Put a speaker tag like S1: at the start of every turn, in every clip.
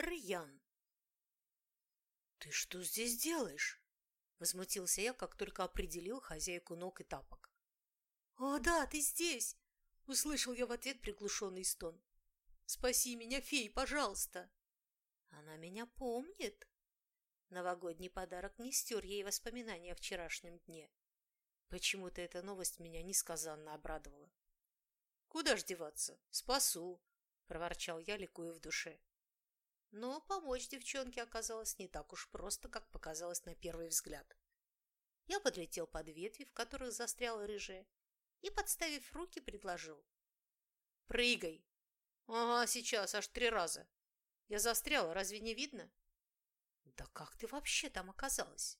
S1: Рьян. «Ты что здесь делаешь?» – возмутился я, как только определил хозяйку ног и тапок. «О, да, ты здесь!» – услышал я в ответ приглушенный стон. «Спаси меня, фей, пожалуйста!» Она меня помнит. Новогодний подарок не стер ей воспоминания о вчерашнем дне. Почему-то эта новость меня несказанно обрадовала. «Куда ж деваться? Спасу!» – проворчал я, ликуя в душе. Но помочь девчонке оказалось не так уж просто, как показалось на первый взгляд. Я подлетел под ветви, в которых застряла рыжая, и, подставив руки, предложил. «Прыгай!» «Ага, сейчас, аж три раза. Я застряла, разве не видно?» «Да как ты вообще там оказалась?»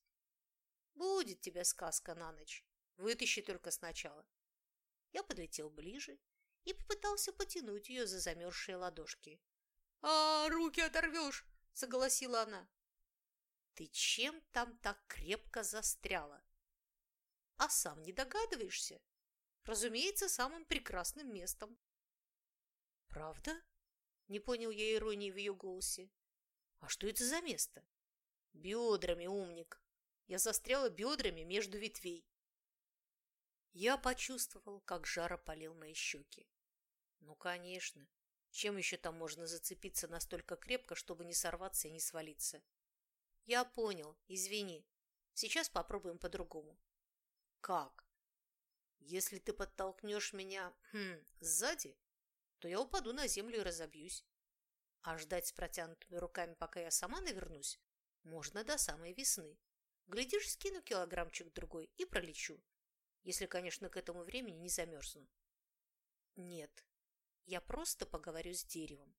S1: «Будет тебе сказка на ночь. Вытащи только сначала». Я подлетел ближе и попытался потянуть ее за замерзшие ладошки. «А, руки оторвешь!» – согласила она. «Ты чем там так крепко застряла?» «А сам не догадываешься?» «Разумеется, самым прекрасным местом». «Правда?» – не понял я иронии в ее голосе. «А что это за место?» «Бедрами, умник. Я застряла бедрами между ветвей». Я почувствовал, как жара полил мои щеки. Ну, конечно, чем еще там можно зацепиться настолько крепко, чтобы не сорваться и не свалиться? Я понял, извини. Сейчас попробуем по-другому. Как? Если ты подтолкнешь меня хм, сзади, то я упаду на землю и разобьюсь. А ждать с протянутыми руками, пока я сама навернусь, можно до самой весны. Глядишь, скину килограммчик-другой и пролечу. Если, конечно, к этому времени не замерзну. Нет, я просто поговорю с деревом.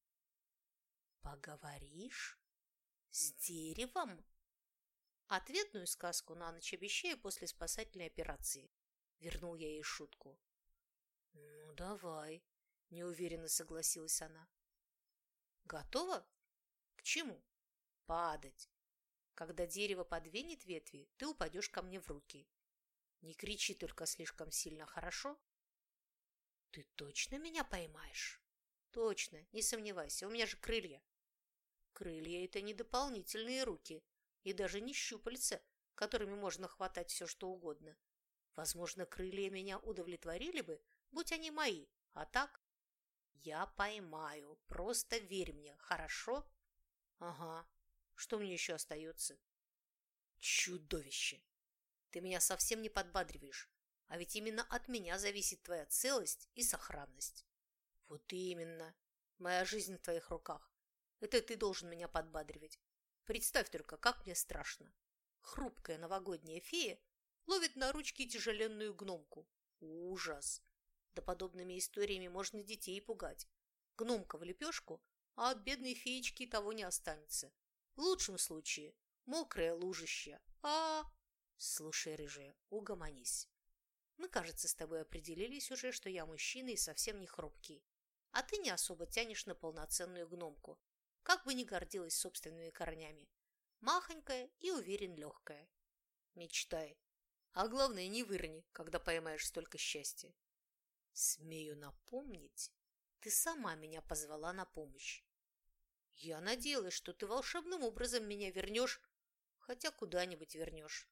S1: Поговоришь? С деревом? Ответную сказку на ночь обещаю после спасательной операции. Вернул я ей шутку. Ну, давай, неуверенно согласилась она. Готова? К чему? Падать. Когда дерево подвинет ветви, ты упадешь ко мне в руки. Не кричи только слишком сильно, хорошо? Ты точно меня поймаешь? Точно, не сомневайся, у меня же крылья. Крылья – это не дополнительные руки и даже не щупальца, которыми можно хватать все, что угодно. Возможно, крылья меня удовлетворили бы, будь они мои, а так я поймаю, просто верь мне, хорошо? Ага, что мне еще остается? Чудовище! Ты меня совсем не подбадриваешь. А ведь именно от меня зависит твоя целость и сохранность. Вот именно. Моя жизнь в твоих руках. Это ты должен меня подбадривать. Представь только, как мне страшно. Хрупкая новогодняя фея ловит на ручки тяжеленную гномку. Ужас! Да подобными историями можно детей пугать. Гномка в лепешку, а от бедной феечки того не останется. В лучшем случае мокрая лужище. А, -а, -а. Слушай, рыжая, угомонись. Мы, кажется, с тобой определились уже, что я мужчина и совсем не хрупкий. А ты не особо тянешь на полноценную гномку. Как бы ни гордилась собственными корнями. Махонькая и, уверен, легкая. Мечтай. А главное, не вырони, когда поймаешь столько счастья. Смею напомнить, ты сама меня позвала на помощь. Я надеялась, что ты волшебным образом меня вернешь, хотя куда-нибудь вернешь.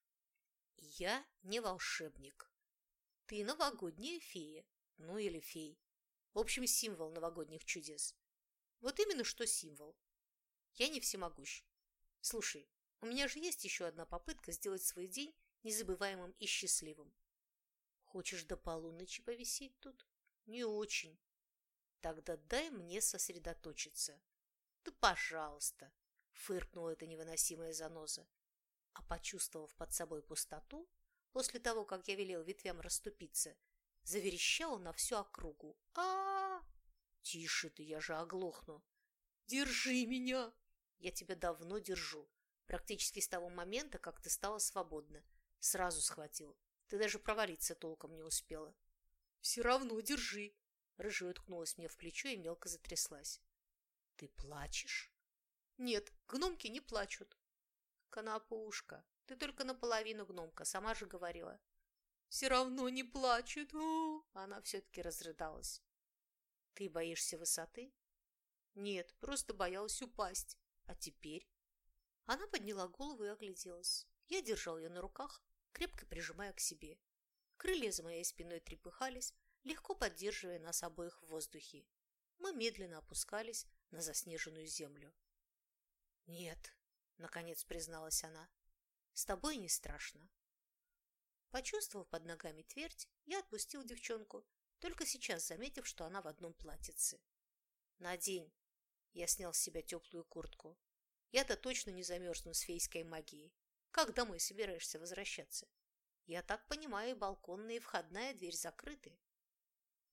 S1: Я не волшебник. Ты новогодняя фея, ну или фей. В общем, символ новогодних чудес. Вот именно что символ. Я не всемогущ. Слушай, у меня же есть еще одна попытка сделать свой день незабываемым и счастливым. Хочешь до полуночи повисеть тут? Не очень. Тогда дай мне сосредоточиться. Да пожалуйста, фыркнула эта невыносимая заноза. А почувствовав под собой пустоту, после того, как я велел ветвям расступиться, заверещал на всю округу. а, -а! Тише ты, я же оглохну! Держи меня! Я тебя давно держу. Практически с того момента, как ты стала свободна. Сразу схватил. Ты даже провалиться толком не успела. Все равно держи. Рыжая уткнулась мне в плечо и мелко затряслась. Ты плачешь? Нет, гномки не плачут. Конопушка, ты только наполовину гномка, сама же говорила. Все равно не плачет. О! Она все-таки разрыдалась. Ты боишься высоты? Нет, просто боялась упасть. А теперь? Она подняла голову и огляделась. Я держал ее на руках, крепко прижимая к себе. Крылья за моей спиной трепыхались, легко поддерживая нас обоих в воздухе. Мы медленно опускались на заснеженную землю. «Нет», — наконец призналась она, — «с тобой не страшно». Почувствовав под ногами твердь, я отпустил девчонку, только сейчас заметив, что она в одном платьице. «Надень!» — я снял с себя теплую куртку. «Я-то точно не замерзну с фейской магией. Как домой собираешься возвращаться? Я так понимаю, балконная и входная дверь закрыты».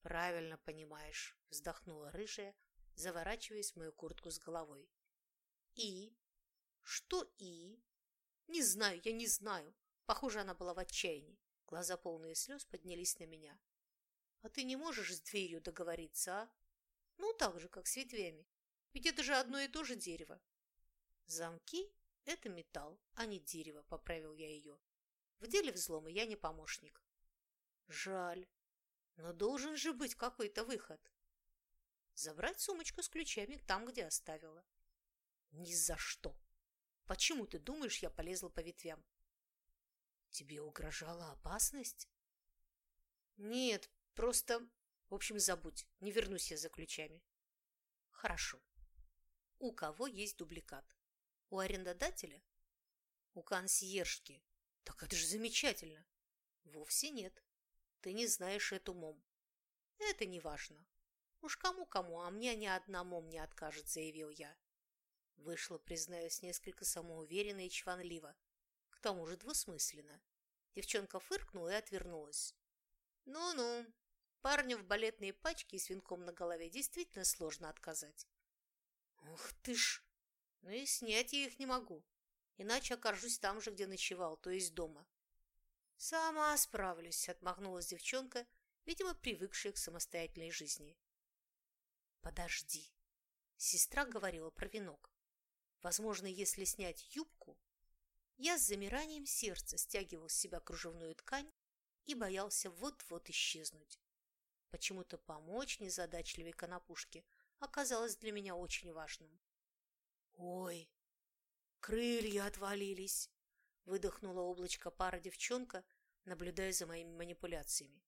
S1: «Правильно понимаешь», — вздохнула рыжая, заворачиваясь в мою куртку с головой. «И? Что «и»?» «Не знаю, я не знаю. Похоже, она была в отчаянии. Глаза полные слез поднялись на меня. «А ты не можешь с дверью договориться, а? Ну, так же, как с ветвями. Ведь это же одно и то же дерево». «Замки – это металл, а не дерево», – поправил я ее. «В деле взлома я не помощник». «Жаль. Но должен же быть какой-то выход». «Забрать сумочку с ключами там, где оставила». «Ни за что! Почему ты думаешь, я полезла по ветвям? Тебе угрожала опасность? Нет, просто... В общем, забудь. Не вернусь я за ключами. Хорошо. У кого есть дубликат? У арендодателя? У консьержки. Так это же замечательно. Вовсе нет. Ты не знаешь эту мом. Это не важно. Уж кому-кому, а мне ни одна мом не откажет, заявил я. Вышло, признаюсь, несколько самоуверенно и чванливо тому же двусмысленно. Девчонка фыркнула и отвернулась. Ну-ну, парню в балетные пачки и с венком на голове действительно сложно отказать. Ух ты ж! Ну и снять я их не могу, иначе окажусь там же, где ночевал, то есть дома. Сама справлюсь, отмахнулась девчонка, видимо, привыкшая к самостоятельной жизни. Подожди. Сестра говорила про венок. Возможно, если снять юбку, я с замиранием сердца стягивал с себя кружевную ткань и боялся вот-вот исчезнуть. Почему-то помочь незадачливой конопушке оказалось для меня очень важным. «Ой, крылья отвалились!» – выдохнула облачко пара девчонка, наблюдая за моими манипуляциями.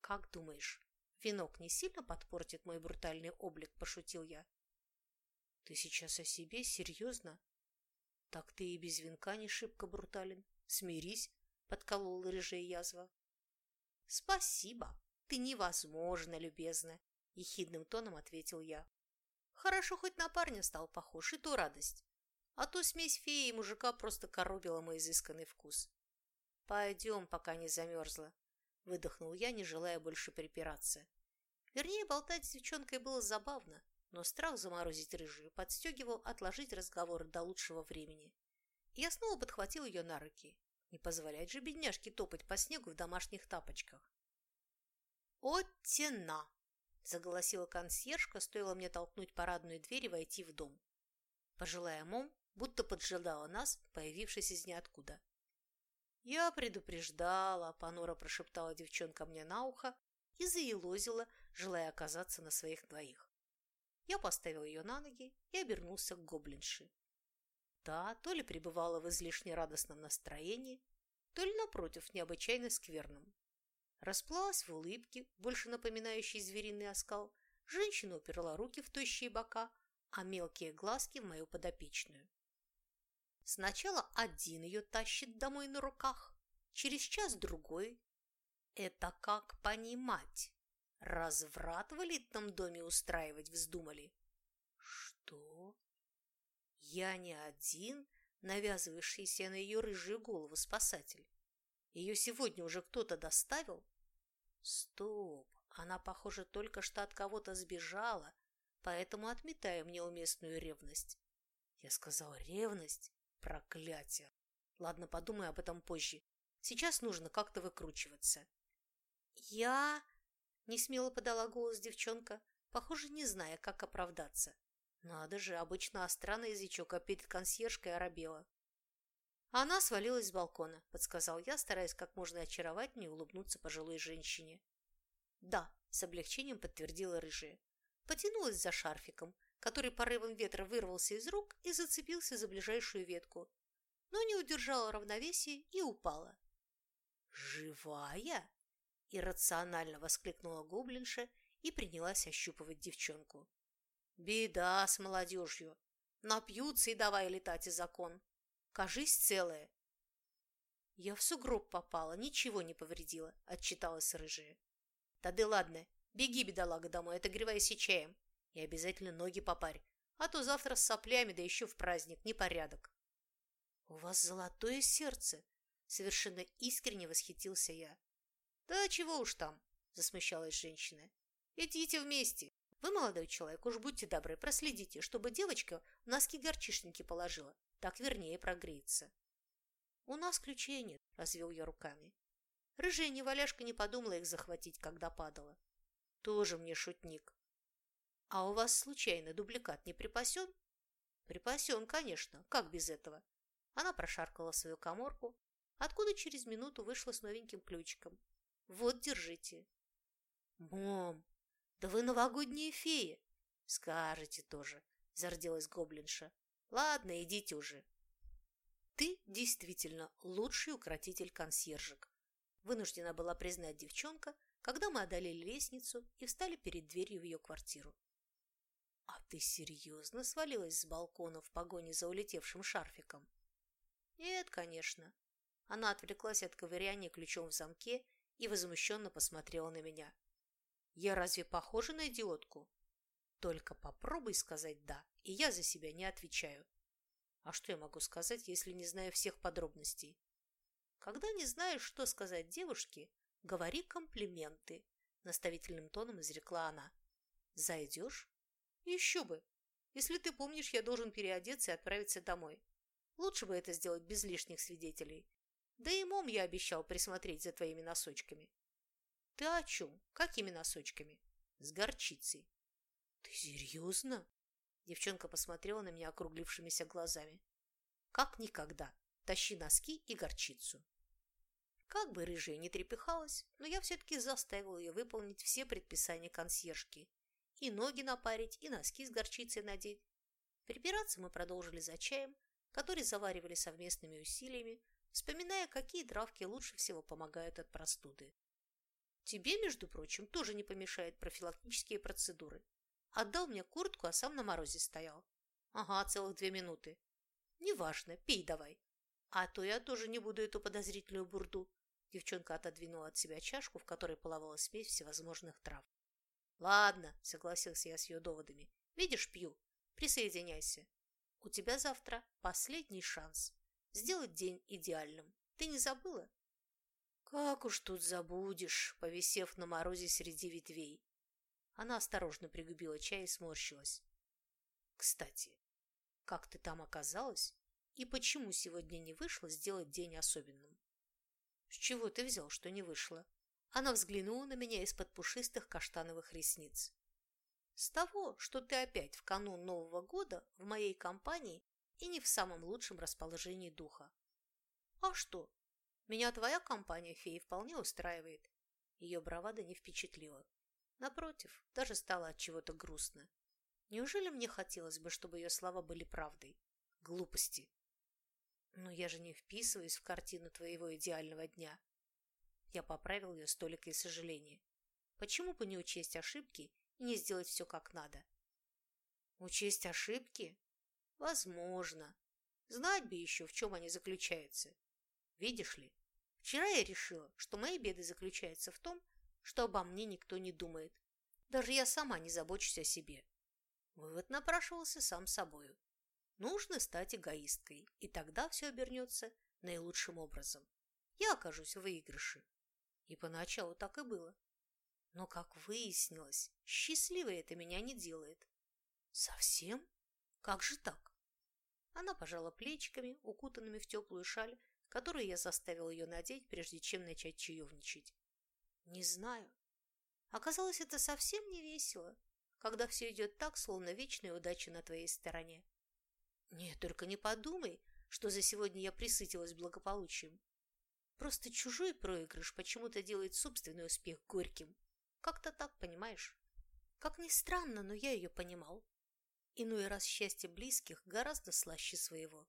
S1: «Как думаешь, венок не сильно подпортит мой брутальный облик?» – пошутил я. «Ты сейчас о себе? Серьезно?» Так ты и без венка не шибко брутален. Смирись, подколола рыжая язва. Спасибо, ты невозможно любезна, ехидным тоном ответил я. Хорошо, хоть на парня стал похож, и то радость. А то смесь феи и мужика просто коробила мой изысканный вкус. Пойдем, пока не замерзла, выдохнул я, не желая больше припираться. Вернее, болтать с девчонкой было забавно, но страх заморозить рыжую подстегивал отложить разговор до лучшего времени. И я снова подхватил ее на руки. Не позволять же бедняжке топать по снегу в домашних тапочках. «О, тена!» – заголосила консьержка, стоило мне толкнуть парадную дверь и войти в дом. Пожилая мом будто поджидала нас, появившись из ниоткуда. «Я предупреждала», – понуро прошептала девчонка мне на ухо и заелозила, желая оказаться на своих двоих. Я поставил ее на ноги и обернулся к гоблинши. Та то ли пребывала в излишне радостном настроении, то ли, напротив, необычайно скверном. Расплылась в улыбке, больше напоминающей звериный оскал, женщина уперла руки в тощие бока, а мелкие глазки в мою подопечную. Сначала один ее тащит домой на руках, через час другой. Это как понимать? Разврат в элитном доме устраивать вздумали? Что? Я не один, навязывающийся на ее рыжую голову спасатель. Ее сегодня уже кто-то доставил? Стоп, она, похоже, только что от кого-то сбежала, поэтому отметаем неуместную ревность. Я сказал ревность? Проклятие! Ладно, подумай об этом позже. Сейчас нужно как-то выкручиваться. Я... Несмело подала голос девчонка, похоже, не зная, как оправдаться. Надо же, обычно остра на язычок, а перед консьержкой оробела. Она свалилась с балкона, подсказал я, стараясь как можно очаровательнее улыбнуться пожилой женщине. Да, с облегчением подтвердила рыжая. Потянулась за шарфиком, который порывом ветра вырвался из рук и зацепился за ближайшую ветку, но не удержала равновесие и упала. «Живая?» – иррационально воскликнула гоблинша и принялась ощупывать девчонку. «Беда с молодежью. Напьются и давай летать и закон. Кажись целая». «Я в сугроб попала, ничего не повредила», – отчиталась рыжая. «Тады ладно, беги, бедолага, домой, отогревайся чаем. И обязательно ноги попарь, а то завтра с соплями, да еще в праздник, непорядок». «У вас золотое сердце!» – совершенно искренне восхитился я. «Да чего уж там!» – засмущалась женщина. «Идите вместе. Вы, молодой человек, уж будьте добры, проследите, чтобы девочка в носки горчишники положила. Так вернее прогреется». «У нас ключей нет», – развел я руками. Рыжая неваляшка не подумала их захватить, когда падала. Тоже мне шутник. А у вас случайно дубликат не припасен? Припасен, конечно. Как без этого? Она прошаркала свою коморку, откуда через минуту вышла с новеньким ключиком. Вот, держите. Мам, да вы новогодняя фея. Скажете тоже, зарделась гоблинша. Ладно, идите уже. Ты действительно лучший укротитель консьержек. Вынуждена была признать девчонка, когда мы одолели лестницу и встали перед дверью в ее квартиру. «А ты серьезно свалилась с балкона в погоне за улетевшим шарфиком?» «Нет, конечно». Она отвлеклась от ковыряния ключом в замке и возмущенно посмотрела на меня. «Я разве похожа на идиотку?» «Только попробуй сказать «да», и я за себя не отвечаю». А что я могу сказать, если не знаю всех подробностей? Когда не знаешь, что сказать девушке, говори комплименты, наставительным тоном изрекла она. Зайдешь? Еще бы. Если ты помнишь, я должен переодеться и отправиться домой. Лучше бы это сделать без лишних свидетелей. Да и мом я обещал присмотреть за твоими носочками. Ты о чем? Какими носочками? С горчицей. Ты серьезно? Девчонка посмотрела на меня округлившимися глазами. Как никогда. Тащи носки и горчицу. Как бы рыжая не трепыхалась, но я все-таки заставила ее выполнить все предписания консьержки. И ноги напарить, и носки с горчицей надеть. Припираться мы продолжили за чаем, который заваривали совместными усилиями, вспоминая, какие травки лучше всего помогают от простуды. Тебе, между прочим, тоже не помешает профилактические процедуры. Отдал мне куртку, а сам на морозе стоял. Ага, целых две минуты. Неважно, пей давай. А то я тоже не буду эту подозрительную бурду. Девчонка отодвинула от себя чашку, в которой половала смесь всевозможных трав. Ладно, согласился я с ее доводами. Видишь, пью. Присоединяйся. У тебя завтра последний шанс сделать день идеальным. Ты не забыла? Как уж тут забудешь, повисев на морозе среди ветвей. Она осторожно пригубила чай и сморщилась. Кстати, как ты там оказалась и почему сегодня не вышло сделать день особенным? С чего ты взял, что не вышло? Она взглянула на меня из-под пушистых каштановых ресниц. С того, что ты опять в канун Нового года в моей компании и не в самом лучшем расположении духа. А что? Меня твоя компания, феи, вполне устраивает. Ее бравада не впечатлила. Напротив, даже стало от чего-то грустно. Неужели мне хотелось бы, чтобы ее слова были правдой? Глупости. Но я же не вписываюсь в картину твоего идеального дня. Я поправил ее с толикой сожаления. Почему бы не учесть ошибки и не сделать все как надо. Учесть ошибки? Возможно. Знать бы еще, в чем они заключаются. Видишь ли, вчера я решила, что мои беды заключаются в том, что обо мне никто не думает. Даже я сама не забочусь о себе. Вывод напрашивался сам собою. Нужно стать эгоисткой, и тогда все обернется наилучшим образом. Я окажусь в выигрыше. И поначалу так и было. Но, как выяснилось, счастливой это меня не делает. Совсем? Как же так? Она пожала плечиками, укутанными в теплую шаль, которую я заставил ее надеть, прежде чем начать чаевничать. Не знаю. Оказалось, это совсем не весело, когда все идет так, словно вечная удача на твоей стороне. Нет, только не подумай, что за сегодня я присытилась благополучием. Просто чужой проигрыш почему-то делает собственный успех горьким. Как-то так, понимаешь? Как ни странно, но я ее понимал. Иной раз счастье близких гораздо слаще своего,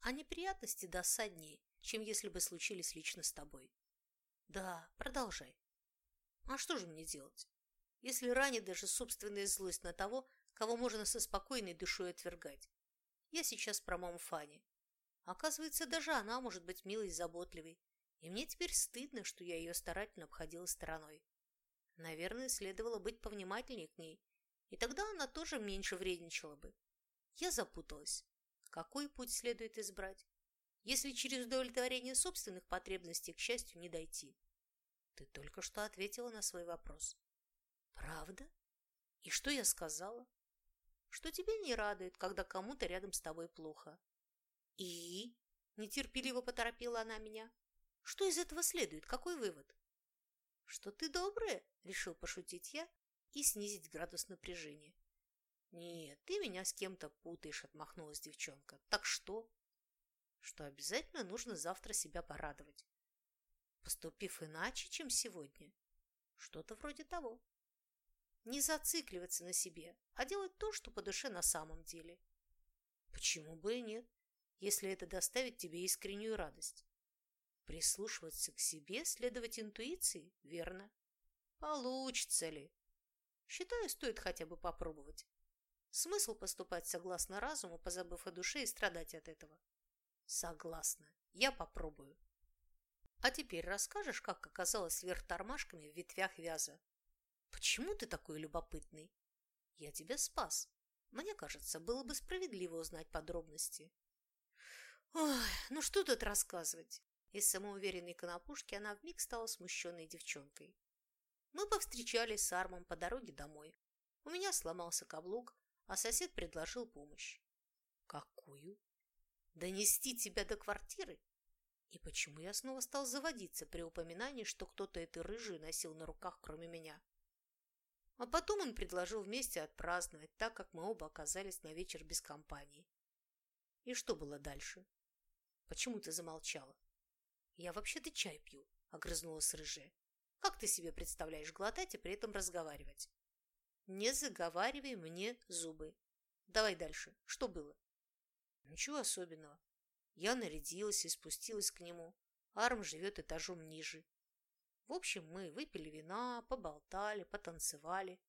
S1: а неприятности досаднее, чем если бы случились лично с тобой. Да, продолжай. А что же мне делать, если ранит даже собственная злость на того, кого можно со спокойной душой отвергать? Я сейчас про маму Фани. Оказывается, даже она может быть милой и заботливой, и мне теперь стыдно, что я ее старательно обходила стороной. Наверное, следовало быть повнимательнее к ней, и тогда она тоже меньше вредничала бы. Я запуталась. Какой путь следует избрать, если через удовлетворение собственных потребностей к счастью не дойти? Ты только что ответила на свой вопрос. Правда? И что я сказала? Что тебе не радует, когда кому-то рядом с тобой плохо. И? Нетерпеливо поторопила она меня. Что из этого следует? Какой вывод? Что ты добрая, решил пошутить я и снизить градус напряжения. Нет, ты меня с кем-то путаешь, отмахнулась девчонка. Так что? Что обязательно нужно завтра себя порадовать поступив иначе, чем сегодня. Что-то вроде того. Не зацикливаться на себе, а делать то, что по душе на самом деле. Почему бы и нет, если это доставит тебе искреннюю радость? Прислушиваться к себе, следовать интуиции, верно. Получится ли? Считаю, стоит хотя бы попробовать. Смысл поступать согласно разуму, позабыв о душе и страдать от этого? Согласна. Я попробую. А теперь расскажешь, как оказалось вверх тормашками в ветвях вяза? Почему ты такой любопытный? Я тебя спас. Мне кажется, было бы справедливо узнать подробности. Ой, ну что тут рассказывать? Из самоуверенной конопушки она вмиг стала смущенной девчонкой. Мы повстречались с Армом по дороге домой. У меня сломался каблук, а сосед предложил помощь. Какую? Донести тебя до квартиры? И почему я снова стал заводиться при упоминании, что кто-то этой рыжий носил на руках, кроме меня? А потом он предложил вместе отпраздновать, так как мы оба оказались на вечер без компании. И что было дальше? Почему ты замолчала? Я вообще-то чай пью, огрызнулась рыжая. Как ты себе представляешь глотать и при этом разговаривать? Не заговаривай мне зубы. Давай дальше. Что было? Ничего особенного. Я нарядилась и спустилась к нему. Арм живет этажом ниже. В общем, мы выпили вина, поболтали, потанцевали.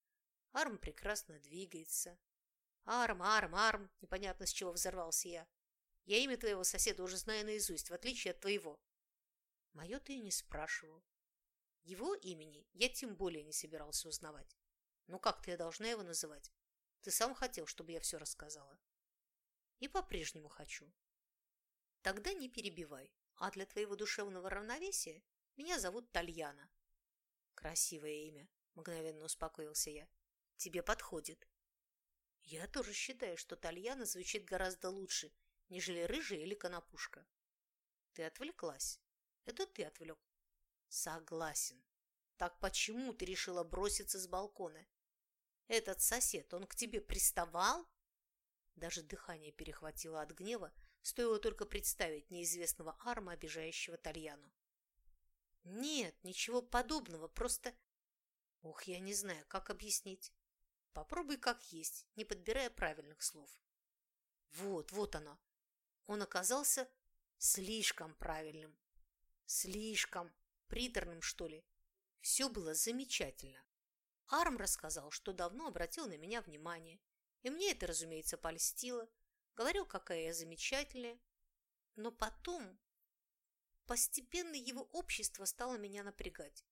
S1: Арм прекрасно двигается. Арм, Арм, Арм, непонятно с чего взорвался я. Я имя твоего соседа уже знаю наизусть, в отличие от твоего. Мое ты и не спрашивал. Его имени я тем более не собирался узнавать. Но как-то я должна его называть. Ты сам хотел, чтобы я все рассказала. И по-прежнему хочу. Тогда не перебивай. А для твоего душевного равновесия меня зовут Тальяна. Красивое имя, мгновенно успокоился я. Тебе подходит. Я тоже считаю, что Тальяна звучит гораздо лучше, нежели рыжая или конопушка. Ты отвлеклась. Это ты отвлек. Согласен. Так почему ты решила броситься с балкона? Этот сосед, он к тебе приставал? Даже дыхание перехватило от гнева, Стоило только представить неизвестного арма, обижающего Тальяну. Нет, ничего подобного, просто... Ух, я не знаю, как объяснить. Попробуй как есть, не подбирая правильных слов. Вот, вот оно. Он оказался слишком правильным. Слишком приторным, что ли. Все было замечательно. Арм рассказал, что давно обратил на меня внимание. И мне это, разумеется, польстило говорил, какая я замечательная. Но потом постепенно его общество стало меня напрягать.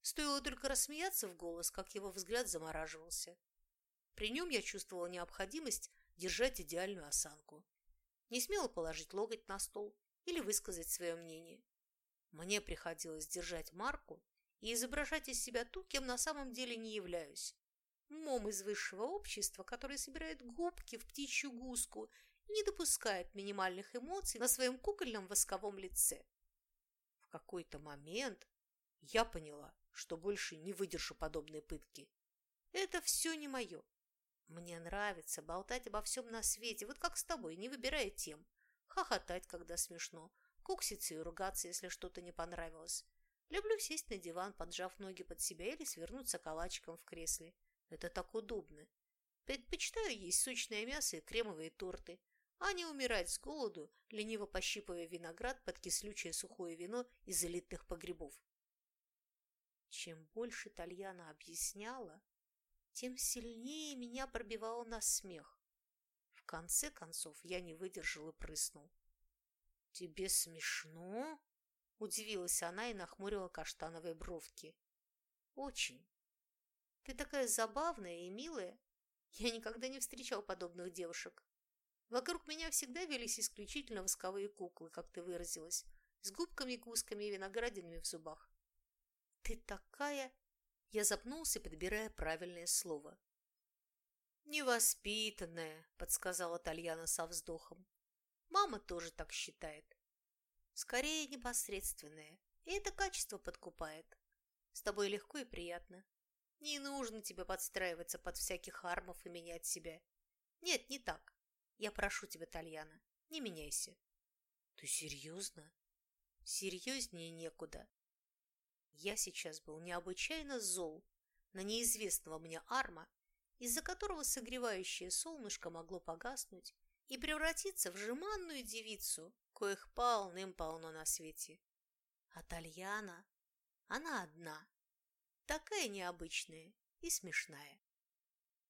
S1: Стоило только рассмеяться в голос, как его взгляд замораживался. При нем я чувствовала необходимость держать идеальную осанку. Не смела положить локоть на стол или высказать свое мнение. Мне приходилось держать марку и изображать из себя ту, кем на самом деле не являюсь мом из высшего общества, который собирает губки в птичью гуску и не допускает минимальных эмоций на своем кукольном восковом лице. В какой-то момент я поняла, что больше не выдержу подобной пытки. Это все не мое. Мне нравится болтать обо всем на свете, вот как с тобой, не выбирая тем. Хохотать, когда смешно, кукситься и ругаться, если что-то не понравилось. Люблю сесть на диван, поджав ноги под себя или свернуться калачиком в кресле. Это так удобно. Предпочитаю есть сочное мясо и кремовые торты, а не умирать с голоду, лениво пощипывая виноград под кислючее сухое вино из элитных погребов. Чем больше Тальяна объясняла, тем сильнее меня пробивало на смех. В конце концов я не выдержал и прыснул. «Тебе смешно?» – удивилась она и нахмурила каштановые бровки. «Очень. Ты такая забавная и милая. Я никогда не встречал подобных девушек. Вокруг меня всегда велись исключительно восковые куклы, как ты выразилась, с губками-кусками и виноградинами в зубах. Ты такая... Я запнулся, подбирая правильное слово. «Невоспитанная», — подсказала Тальяна со вздохом. «Мама тоже так считает. Скорее непосредственная, и это качество подкупает. С тобой легко и приятно. Не нужно тебе подстраиваться под всяких армов и менять себя. Нет, не так. Я прошу тебя, Тальяна, не меняйся. Ты серьезно? Серьезнее некуда. Я сейчас был необычайно зол на неизвестного мне Арма, из-за которого согревающее солнышко могло погаснуть и превратиться в жеманную девицу, коих полным-полно на свете. А Тальяна, она одна, такая необычная и смешная.